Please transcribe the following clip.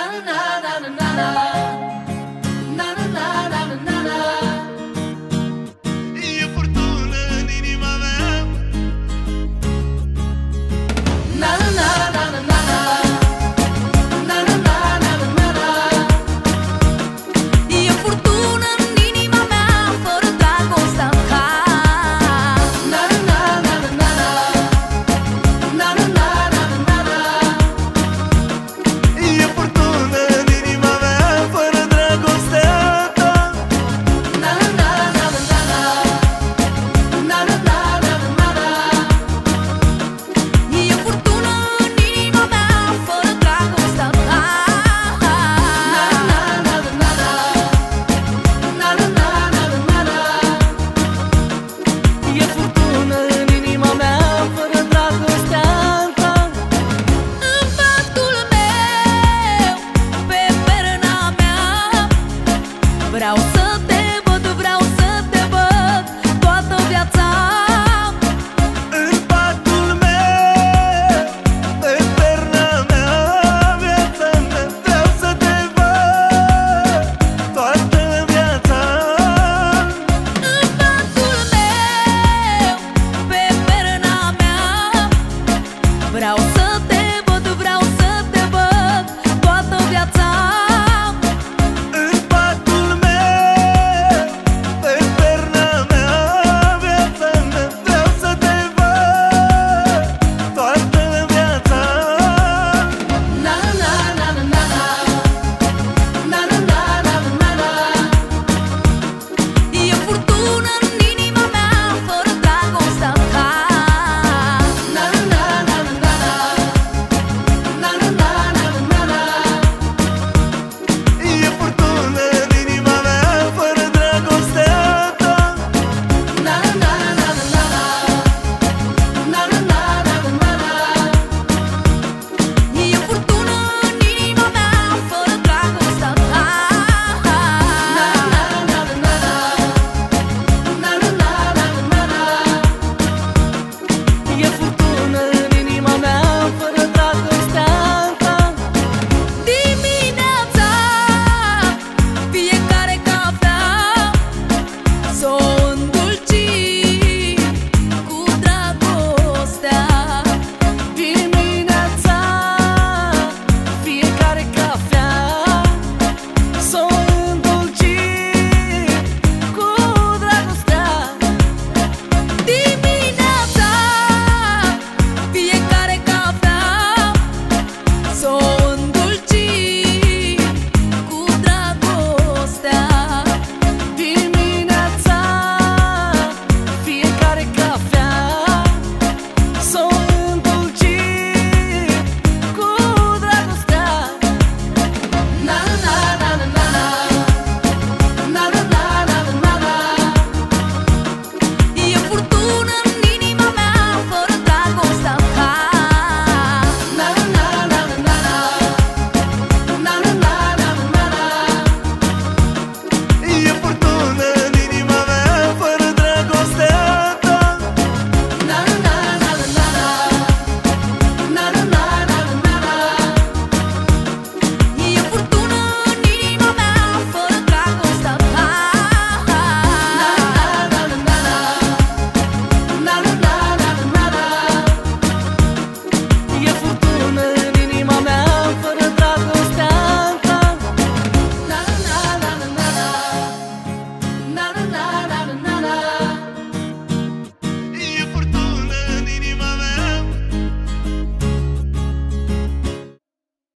na na na na na na. Vreau să te